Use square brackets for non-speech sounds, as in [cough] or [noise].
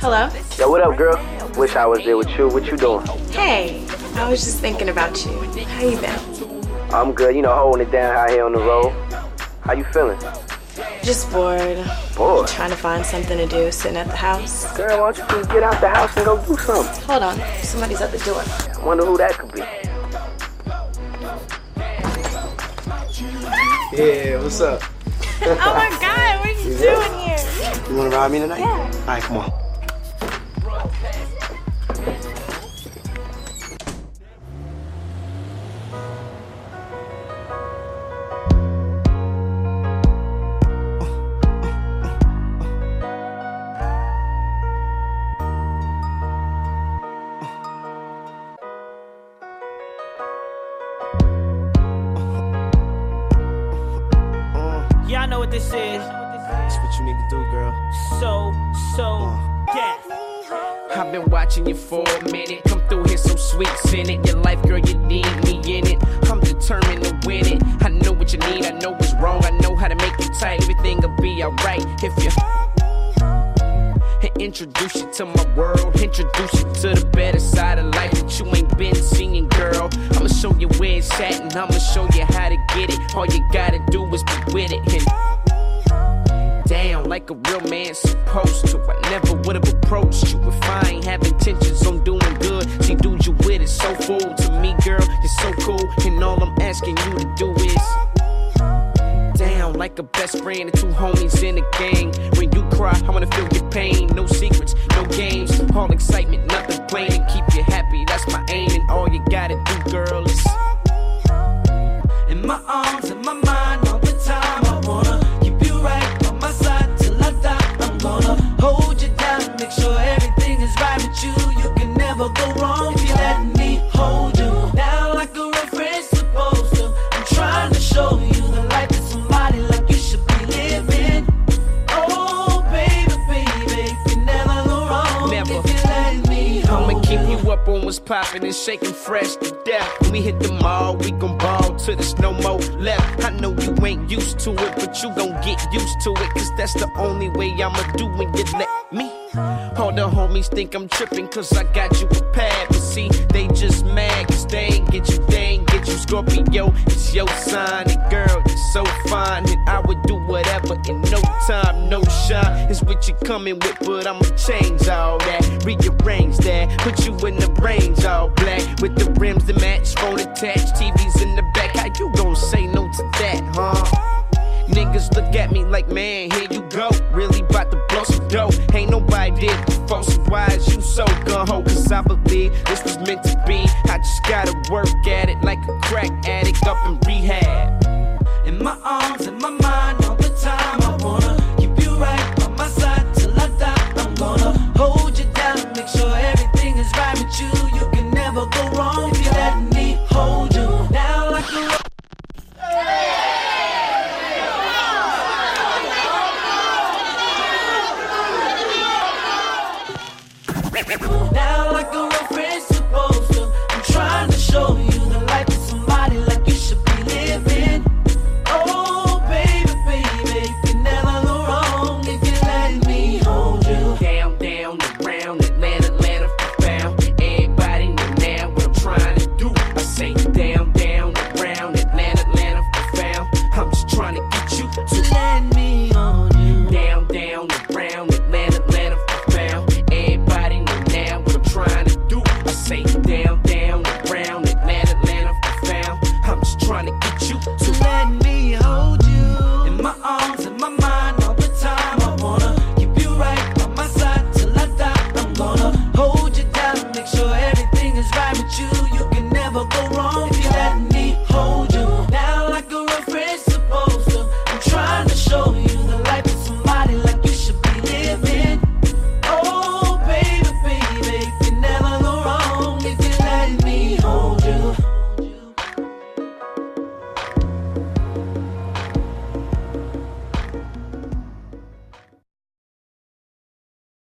Hello? Yo, what up, girl? Wish I was there with you. What you doing? Hey, I was just thinking about you. How you been? I'm good. You know, holding it down out here on the road. How you feeling? Just bored. Bored? Trying to find something to do sitting at the house. Girl, why don't you just get out the house and go do something? Hold on, somebody's at the door. I wonder who that could be. Yeah, what's up? [laughs] oh my god, what are you doing here? You wanna ride me tonight? Yeah. Alright, come on. What this is. That's what you need to do, girl. So, so, uh. death. I've been watching you for a minute. Come through here so sweet, send it. Your life, girl, you need me in it. I'm determined to win it. I know what you need, I know what's wrong. I know how to make you tight. Everything'll be alright if you. Introduce you to my world, introduce you to the better side of life that you ain't been seeing, girl. I'ma show you where it's at, and I'ma show you how to get it. All you gotta do is be with it. And down like a real man supposed to. I never would have approached you if I ain't have intentions on doing good. See, dude, you with it so full to me, girl. You're so cool, and all I'm asking you to do is down like a best friend and two homies in a gang. When you cry, I wanna feel your pain. No secrets, you. you up on what's poppin' and shaking fresh to death. When we hit the mall, we gon' ball till there's no more left. I know you ain't used to it, but you gon' get used to it. Cause that's the only way I'ma do when you let me. All the homies think I'm trippin' cause I got you a pad. But see, they just mad cause they ain't get you, they ain't get you. Scorpio, it's your sign. And girl, you're so fine. And I would do whatever in no time, no what you coming with, but I'ma change all that. Rearrange that, put you in the range all black. With the rims to match, phone attached, TVs in the back. How you gon' say no to that, huh? Niggas look at me like, man, here you go. Really about to blow some dough. Ain't nobody did before, so why is you so gun ho? Cause I believe this was meant to be. I just gotta work at it like a crack addict. hold